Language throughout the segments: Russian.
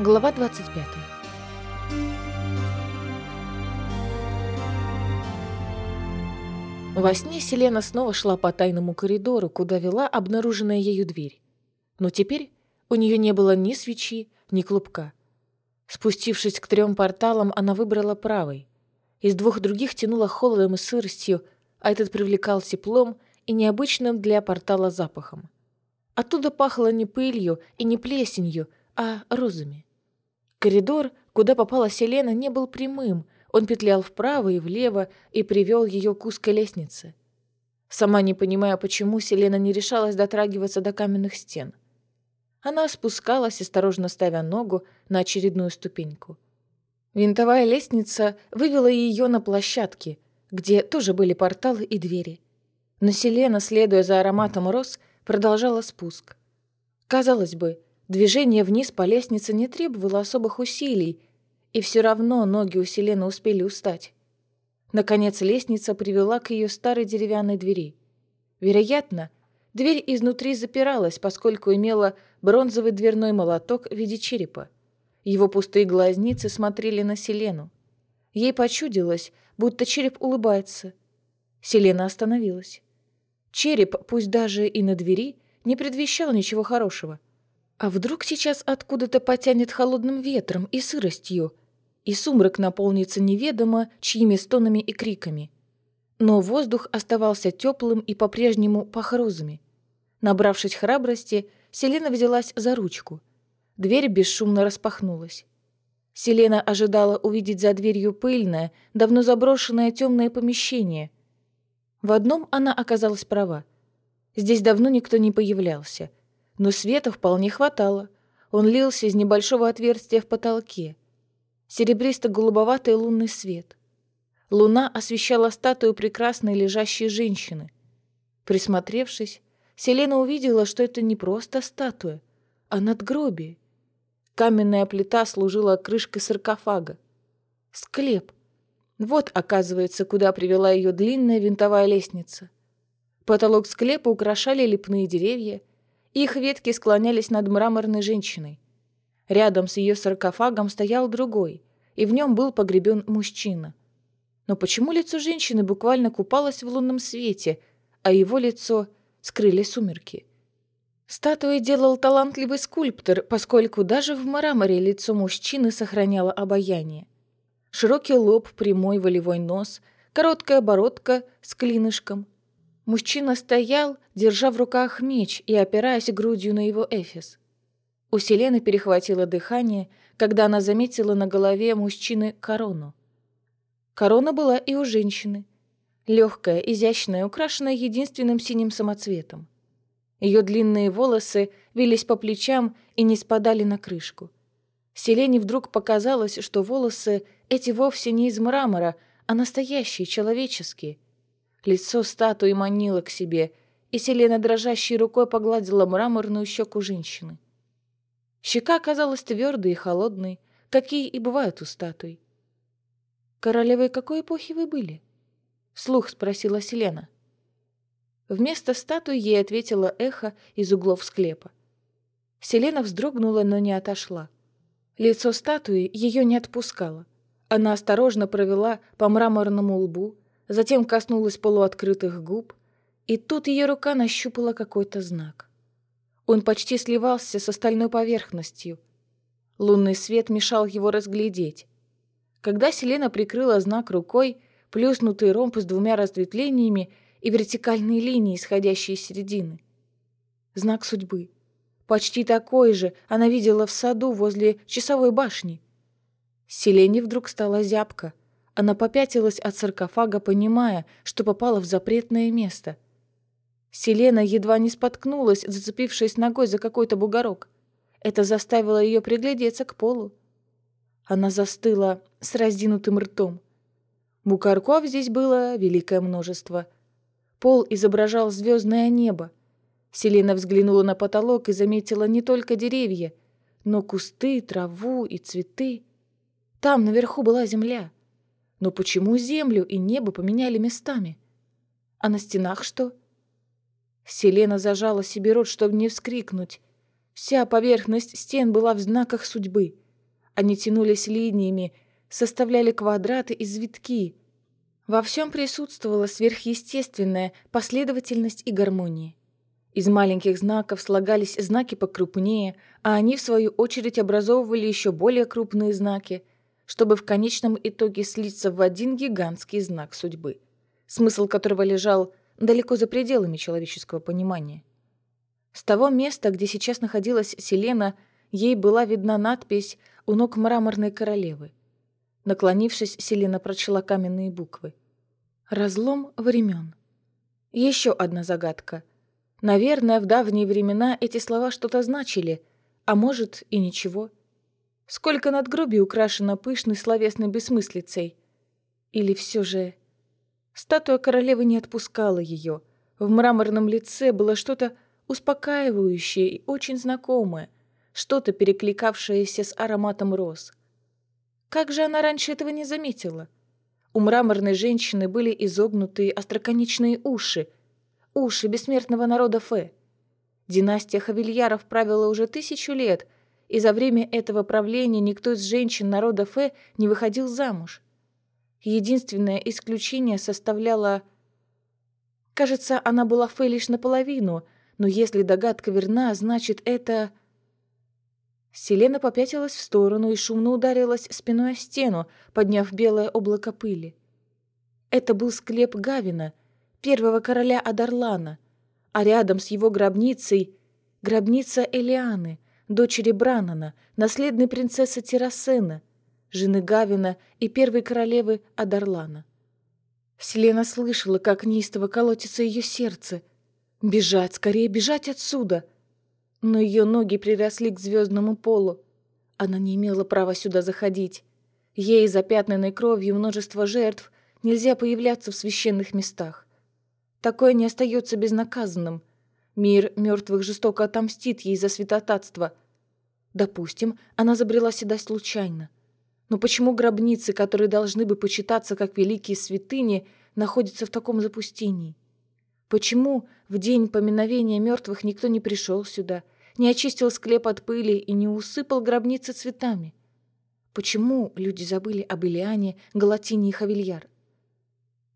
Глава 25. Во сне Селена снова шла по тайному коридору, куда вела обнаруженная ею дверь. Но теперь у нее не было ни свечи, ни клубка. Спустившись к трем порталам, она выбрала правый. Из двух других тянуло холодом и сыростью, а этот привлекал теплом и необычным для портала запахом. Оттуда пахло не пылью и не плесенью, а розами. Коридор, куда попала Селена, не был прямым, он петлял вправо и влево и привел ее к узкой лестнице. Сама не понимая, почему Селена не решалась дотрагиваться до каменных стен. Она спускалась, осторожно ставя ногу на очередную ступеньку. Винтовая лестница вывела ее на площадки, где тоже были порталы и двери. Но Селена, следуя за ароматом роз, продолжала спуск. Казалось бы, движение вниз по лестнице не требовало особых усилий, и все равно ноги у Селены успели устать. Наконец лестница привела к ее старой деревянной двери. Вероятно, дверь изнутри запиралась, поскольку имела бронзовый дверной молоток в виде черепа. Его пустые глазницы смотрели на Селену. Ей почудилось, будто череп улыбается. Селена остановилась. Череп, пусть даже и на двери, не предвещал ничего хорошего. А вдруг сейчас откуда-то потянет холодным ветром и сыростью, и сумрак наполнится неведомо чьими стонами и криками. Но воздух оставался теплым и по-прежнему пах розами. Набравшись храбрости, Селена взялась за ручку. Дверь бесшумно распахнулась. Селена ожидала увидеть за дверью пыльное, давно заброшенное темное помещение. В одном она оказалась права. Здесь давно никто не появлялся. Но света вполне хватало. Он лился из небольшого отверстия в потолке серебристо-голубоватый лунный свет. Луна освещала статую прекрасной лежащей женщины. Присмотревшись, Селена увидела, что это не просто статуя, а надгробие. Каменная плита служила крышкой саркофага. Склеп. Вот, оказывается, куда привела ее длинная винтовая лестница. Потолок склепа украшали лепные деревья, их ветки склонялись над мраморной женщиной. Рядом с ее саркофагом стоял другой, и в нем был погребен мужчина. Но почему лицо женщины буквально купалось в лунном свете, а его лицо скрыли сумерки? Статуи делал талантливый скульптор, поскольку даже в мраморе лицо мужчины сохраняло обаяние. Широкий лоб, прямой волевой нос, короткая бородка с клинышком. Мужчина стоял, держа в руках меч и опираясь грудью на его эфес. У Селены перехватило дыхание, когда она заметила на голове мужчины корону. Корона была и у женщины. Легкая, изящная, украшенная единственным синим самоцветом. Ее длинные волосы вились по плечам и не спадали на крышку. Селене вдруг показалось, что волосы эти вовсе не из мрамора, а настоящие, человеческие. Лицо статуи манило к себе, и Селена дрожащей рукой погладила мраморную щеку женщины. Щека оказалась твердой и холодной, какие и бывают у статуй. «Королевой какой эпохи вы были?» — вслух спросила Селена. Вместо статуи ей ответило эхо из углов склепа. Селена вздрогнула, но не отошла. Лицо статуи ее не отпускало. Она осторожно провела по мраморному лбу, затем коснулась полуоткрытых губ, и тут ее рука нащупала какой-то знак. Он почти сливался с остальной поверхностью. Лунный свет мешал его разглядеть. Когда Селена прикрыла знак рукой, плюснутый ромб с двумя разветвлениями и вертикальные линии, исходящие из середины. Знак судьбы. Почти такой же она видела в саду возле часовой башни. Селене вдруг стала зябко. Она попятилась от саркофага, понимая, что попала в запретное место — Селена едва не споткнулась, зацепившись ногой за какой-то бугорок. Это заставило ее приглядеться к полу. Она застыла с раздинутым ртом. Бугорков здесь было великое множество. Пол изображал звездное небо. Селена взглянула на потолок и заметила не только деревья, но кусты, траву и цветы. Там наверху была земля. Но почему землю и небо поменяли местами? А на стенах что? Селена зажала себе рот, чтобы не вскрикнуть. Вся поверхность стен была в знаках судьбы. Они тянулись линиями, составляли квадраты и завитки. Во всем присутствовала сверхъестественная последовательность и гармония. Из маленьких знаков слагались знаки покрупнее, а они, в свою очередь, образовывали еще более крупные знаки, чтобы в конечном итоге слиться в один гигантский знак судьбы, смысл которого лежал далеко за пределами человеческого понимания. С того места, где сейчас находилась Селена, ей была видна надпись у ног мраморной королевы. Наклонившись, Селена прочла каменные буквы. «Разлом времен». Еще одна загадка. Наверное, в давние времена эти слова что-то значили, а может и ничего. Сколько надгробий украшено пышной словесной бессмыслицей. Или все же... Статуя королевы не отпускала ее. В мраморном лице было что-то успокаивающее и очень знакомое, что-то перекликавшееся с ароматом роз. Как же она раньше этого не заметила? У мраморной женщины были изогнутые остроконечные уши — уши бессмертного народа Фе. Династия Хавильяров правила уже тысячу лет, и за время этого правления никто из женщин народа Фе не выходил замуж. Единственное исключение составляла... Кажется, она была Фе лишь наполовину, но если догадка верна, значит, это... Селена попятилась в сторону и шумно ударилась спиной о стену, подняв белое облако пыли. Это был склеп Гавина, первого короля Адарлана, а рядом с его гробницей — гробница Элианы, дочери Бранана, наследной принцессы Террасена, жены Гавина и первой королевы Адарлана. Селена слышала, как неистово колотится ее сердце. Бежать, скорее бежать отсюда! Но ее ноги приросли к звездному полу. Она не имела права сюда заходить. Ей, запятнанной кровью множество жертв, нельзя появляться в священных местах. Такое не остается безнаказанным. Мир мертвых жестоко отомстит ей за святотатство. Допустим, она забрела сюда случайно. Но почему гробницы, которые должны бы почитаться как великие святыни, находятся в таком запустении? Почему в день поминовения мертвых никто не пришел сюда, не очистил склеп от пыли и не усыпал гробницы цветами? Почему люди забыли об Илиане, Галатине и Хавильяр?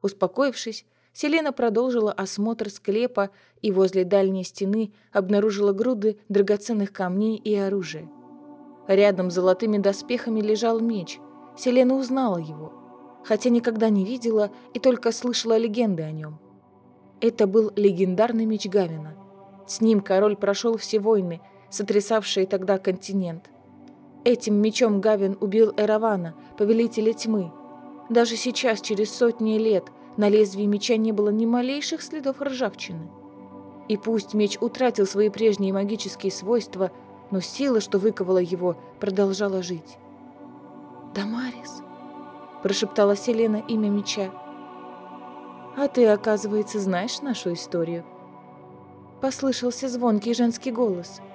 Успокоившись, Селена продолжила осмотр склепа и возле дальней стены обнаружила груды драгоценных камней и оружия. Рядом с золотыми доспехами лежал меч. Селена узнала его, хотя никогда не видела и только слышала легенды о нем. Это был легендарный меч Гавина. С ним король прошел все войны, сотрясавшие тогда континент. Этим мечом Гавин убил Эравана, повелителя тьмы. Даже сейчас, через сотни лет – на лезвии меча не было ни малейших следов ржавчины. И пусть меч утратил свои прежние магические свойства, но сила, что выковала его, продолжала жить. «Дамарис», — прошептала Селена имя меча. «А ты, оказывается, знаешь нашу историю?» Послышался звонкий женский голос —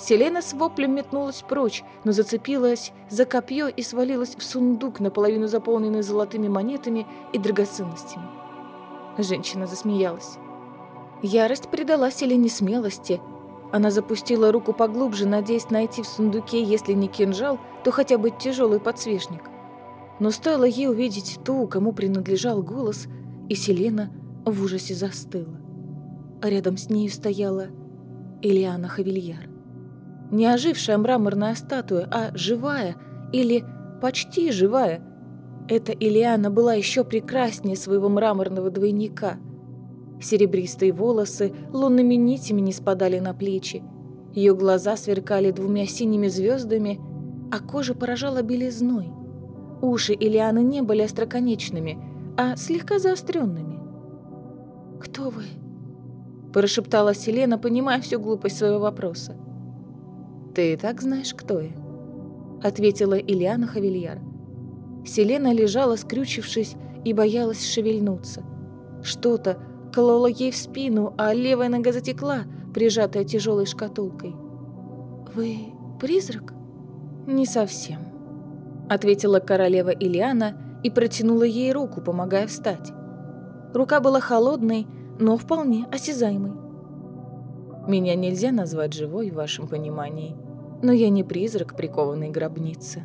Селена с воплем метнулась прочь, но зацепилась за копье и свалилась в сундук, наполовину заполненный золотыми монетами и драгоценностями. Женщина засмеялась. Ярость придала Селене смелости. Она запустила руку поглубже, надеясь найти в сундуке, если не кинжал, то хотя бы тяжелый подсвечник. Но стоило ей увидеть ту, кому принадлежал голос, и Селена в ужасе застыла. А рядом с нею стояла Элиана Хавильяр. Не ожившая мраморная статуя, а живая или почти живая. Эта Илиана была еще прекраснее своего мраморного двойника. Серебристые волосы лунными нитями не спадали на плечи. Ее глаза сверкали двумя синими звездами, а кожа поражала белизной. Уши Илианы не были остроконечными, а слегка заостренными. «Кто вы?» – прошептала Селена, понимая всю глупость своего вопроса. «Ты и так знаешь, кто я», — ответила Ильяна Хавильяр. Селена лежала, скрючившись, и боялась шевельнуться. Что-то кололо ей в спину, а левая нога затекла, прижатая тяжелой шкатулкой. «Вы призрак?» «Не совсем», — ответила королева Ильяна и протянула ей руку, помогая встать. Рука была холодной, но вполне осязаемой. Меня нельзя назвать живой в вашем понимании. Но я не призрак прикованной гробницы.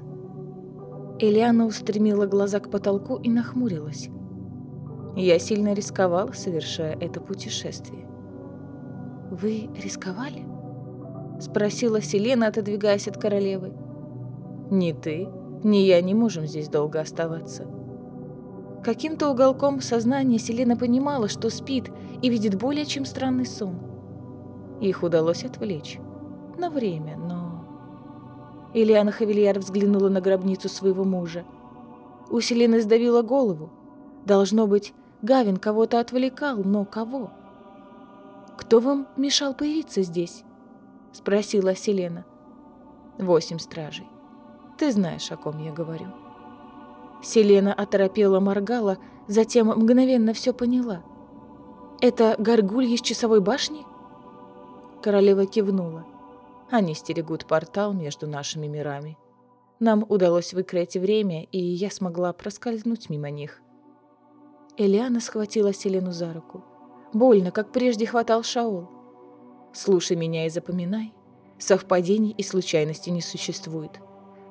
Элиана устремила глаза к потолку и нахмурилась. Я сильно рисковала, совершая это путешествие. «Вы рисковали?» — спросила Селена, отодвигаясь от королевы. «Ни ты, ни я не можем здесь долго оставаться». Каким-то уголком сознания Селена понимала, что спит и видит более чем странный сон. Их удалось отвлечь. На время, но... Ильяна Хавильяр взглянула на гробницу своего мужа. У сдавила голову. Должно быть, Гавин кого-то отвлекал, но кого? «Кто вам мешал появиться здесь?» — спросила Селена. «Восемь стражей. Ты знаешь, о ком я говорю». Селена оторопела моргала, затем мгновенно все поняла. «Это горгульи из часовой башни?» Королева кивнула. «Они стерегут портал между нашими мирами. Нам удалось выкроить время, и я смогла проскользнуть мимо них». Элиана схватила Селену за руку. Больно, как прежде хватал Шаол. «Слушай меня и запоминай. Совпадений и случайности не существует.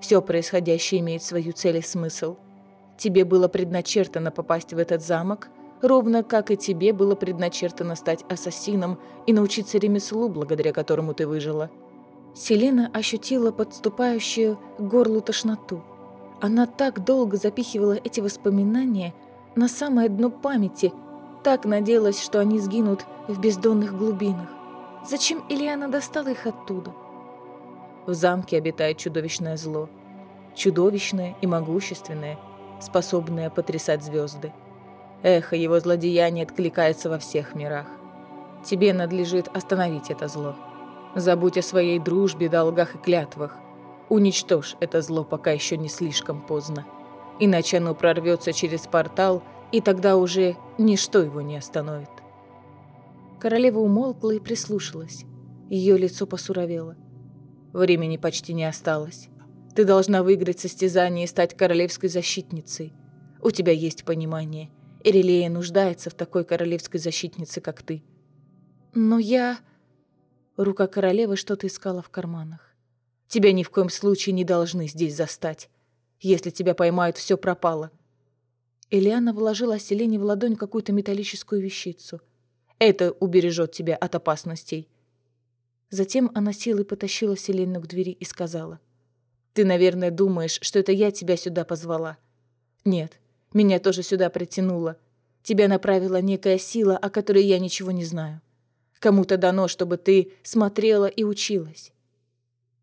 Все происходящее имеет свою цель и смысл. Тебе было предначертано попасть в этот замок, ровно как и тебе было предначертано стать ассасином и научиться ремеслу, благодаря которому ты выжила. Селена ощутила подступающую к горлу тошноту. Она так долго запихивала эти воспоминания на самое дно памяти, так надеялась, что они сгинут в бездонных глубинах. Зачем Ильяна достала их оттуда? В замке обитает чудовищное зло. Чудовищное и могущественное – способное потрясать звезды. Эхо его злодеяний откликается во всех мирах. Тебе надлежит остановить это зло. Забудь о своей дружбе, долгах и клятвах. Уничтожь это зло, пока еще не слишком поздно. Иначе оно прорвется через портал, и тогда уже ничто его не остановит. Королева умолкла и прислушалась. Ее лицо посуровело. Времени почти не осталось. Ты должна выиграть состязание и стать королевской защитницей. У тебя есть понимание. Ирилея нуждается в такой королевской защитнице, как ты. Но я... Рука королевы что-то искала в карманах. Тебя ни в коем случае не должны здесь застать. Если тебя поймают, все пропало. Элиана вложила Селене в ладонь какую-то металлическую вещицу. Это убережет тебя от опасностей. Затем она силой потащила Селену к двери и сказала — ты, наверное, думаешь, что это я тебя сюда позвала. Нет, меня тоже сюда притянуло. Тебя направила некая сила, о которой я ничего не знаю. Кому-то дано, чтобы ты смотрела и училась.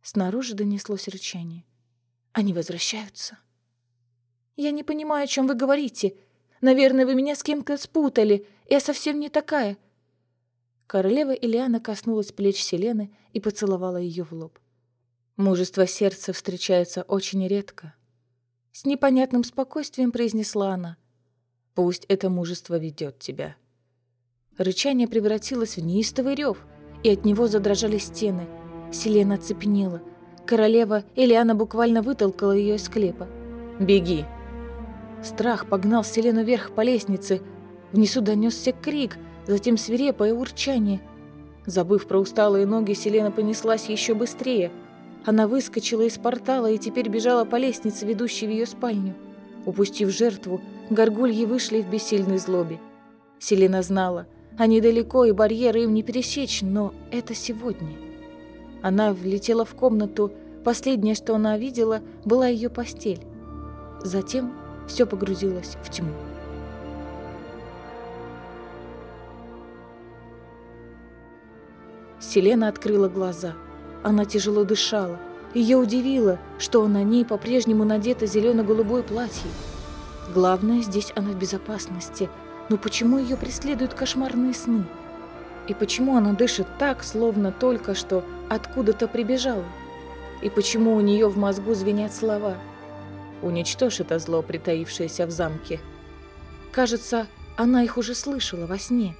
Снаружи донеслось рычание. Они возвращаются. Я не понимаю, о чем вы говорите. Наверное, вы меня с кем-то спутали. Я совсем не такая. Королева Ильяна коснулась плеч Селены и поцеловала ее в лоб. Мужество сердца встречается очень редко. С непонятным спокойствием произнесла она. Пусть это мужество ведет тебя. Рычание превратилось в неистовый рев, и от него задрожали стены. Селена оцепенела. Королева Элиана буквально вытолкала ее из склепа. «Беги!» Страх погнал Селену вверх по лестнице. Внизу донесся крик, затем свирепое урчание. Забыв про усталые ноги, Селена понеслась еще быстрее – она выскочила из портала и теперь бежала по лестнице, ведущей в ее спальню. Упустив жертву, горгульи вышли в бессильной злобе. Селена знала, они далеко и барьеры им не пересечь, но это сегодня. Она влетела в комнату, последнее, что она видела, была ее постель. Затем все погрузилось в тьму. Селена открыла глаза – она тяжело дышала. Ее удивило, что на ней по-прежнему надето зелено-голубое платье. Главное, здесь она в безопасности. Но почему ее преследуют кошмарные сны? И почему она дышит так, словно только что откуда-то прибежала? И почему у нее в мозгу звенят слова? «Уничтожь это зло, притаившееся в замке». Кажется, она их уже слышала во сне.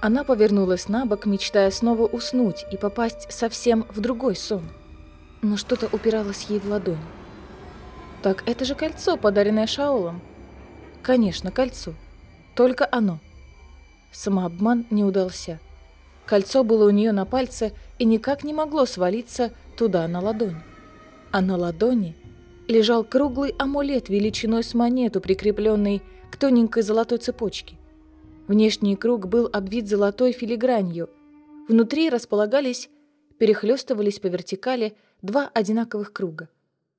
Она повернулась на бок, мечтая снова уснуть и попасть совсем в другой сон. Но что-то упиралось ей в ладонь. Так это же кольцо, подаренное Шаолом. Конечно, кольцо. Только оно. Самообман не удался. Кольцо было у нее на пальце и никак не могло свалиться, туда, на ладонь. А на ладони лежал круглый амулет величиной с монету, прикрепленный к тоненькой золотой цепочке. Внешний круг был обвит золотой филигранью. Внутри располагались, перехлестывались по вертикали два одинаковых круга.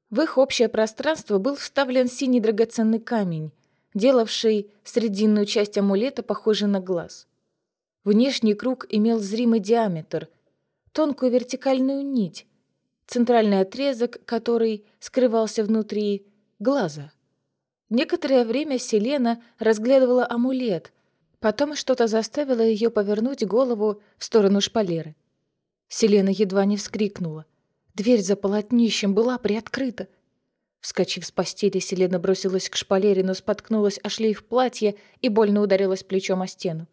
В их общее пространство был вставлен синий драгоценный камень, делавший срединную часть амулета похожей на глаз. Внешний круг имел зримый диаметр, тонкую вертикальную нить, центральный отрезок, который скрывался внутри глаза. Некоторое время Селена разглядывала амулет, потом что-то заставило ее повернуть голову в сторону шпалеры. Селена едва не вскрикнула. Дверь за полотнищем была приоткрыта. Вскочив с постели, Селена бросилась к шпалере, но споткнулась о шлейф платья и больно ударилась плечом о стену.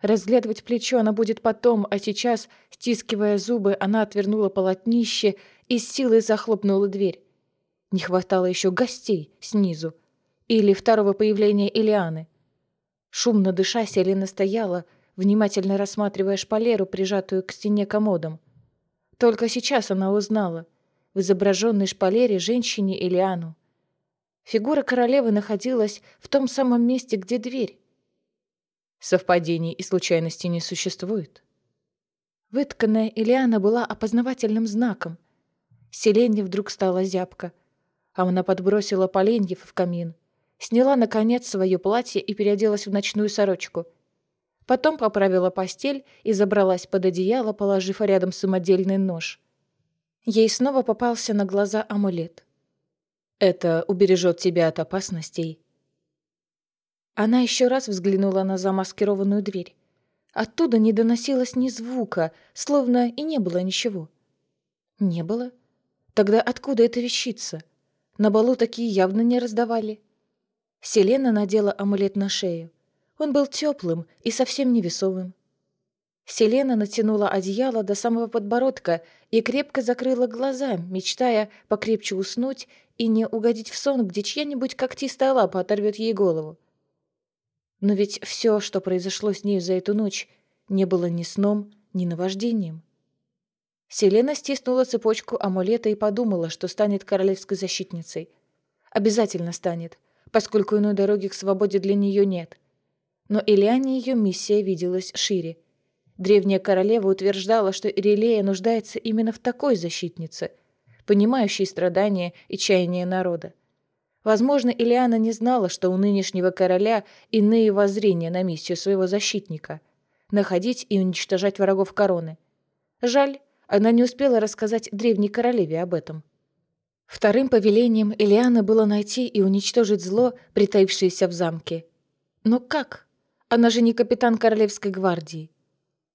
Разглядывать плечо она будет потом, а сейчас, стискивая зубы, она отвернула полотнище и с силой захлопнула дверь. Не хватало еще гостей снизу или второго появления Илианы. Шумно дыша, Селена стояла, внимательно рассматривая шпалеру, прижатую к стене комодом. Только сейчас она узнала в изображенной шпалере женщине Илиану. Фигура королевы находилась в том самом месте, где дверь. Совпадений и случайностей не существует. Вытканная Илиана была опознавательным знаком. Селенне вдруг стала зябко. Она подбросила поленьев в камин, сняла, наконец, свое платье и переоделась в ночную сорочку. Потом поправила постель и забралась под одеяло, положив рядом самодельный нож. Ей снова попался на глаза амулет. «Это убережет тебя от опасностей она еще раз взглянула на замаскированную дверь. Оттуда не доносилось ни звука, словно и не было ничего. Не было? Тогда откуда эта вещица? На балу такие явно не раздавали. Селена надела амулет на шею. Он был теплым и совсем невесовым. Селена натянула одеяло до самого подбородка и крепко закрыла глаза, мечтая покрепче уснуть и не угодить в сон, где чья-нибудь когтистая лапа оторвет ей голову. Но ведь все, что произошло с ней за эту ночь, не было ни сном, ни наваждением. Селена стиснула цепочку амулета и подумала, что станет королевской защитницей. Обязательно станет, поскольку иной дороги к свободе для нее нет. Но Ильяне ее миссия виделась шире. Древняя королева утверждала, что Ирилея нуждается именно в такой защитнице, понимающей страдания и чаяния народа. Возможно, Илиана не знала, что у нынешнего короля иные воззрения на миссию своего защитника — находить и уничтожать врагов короны. Жаль, она не успела рассказать древней королеве об этом. Вторым повелением Илианы было найти и уничтожить зло, притаившееся в замке. Но как? Она же не капитан Королевской гвардии.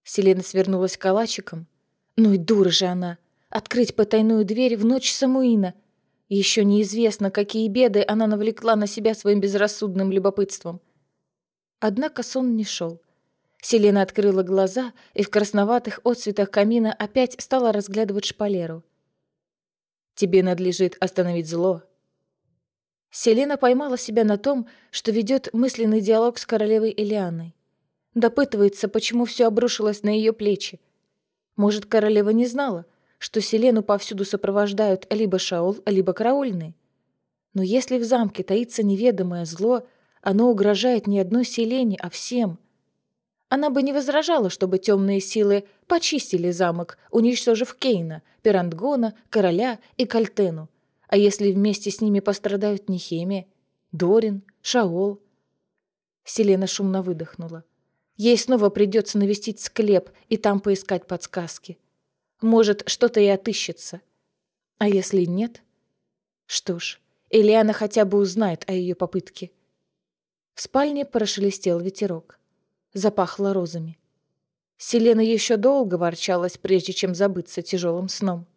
Селена свернулась калачиком. Ну и дура же она! Открыть потайную дверь в ночь Самуина — еще неизвестно, какие беды она навлекла на себя своим безрассудным любопытством. Однако сон не шел. Селена открыла глаза и в красноватых отцветах камина опять стала разглядывать шпалеру. «Тебе надлежит остановить зло». Селена поймала себя на том, что ведет мысленный диалог с королевой Элианой. Допытывается, почему все обрушилось на ее плечи. Может, королева не знала — что Селену повсюду сопровождают либо Шаол, либо караульные. Но если в замке таится неведомое зло, оно угрожает не одной Селене, а всем. Она бы не возражала, чтобы темные силы почистили замок, уничтожив Кейна, Пирандгона, Короля и Кальтену. А если вместе с ними пострадают Нехемия, Дорин, Шаол? Селена шумно выдохнула. Ей снова придется навестить склеп и там поискать подсказки. Может, что-то и отыщется. А если нет? Что ж, Элиана хотя бы узнает о ее попытке. В спальне прошелестел ветерок. Запахло розами. Селена еще долго ворчалась, прежде чем забыться тяжелым сном.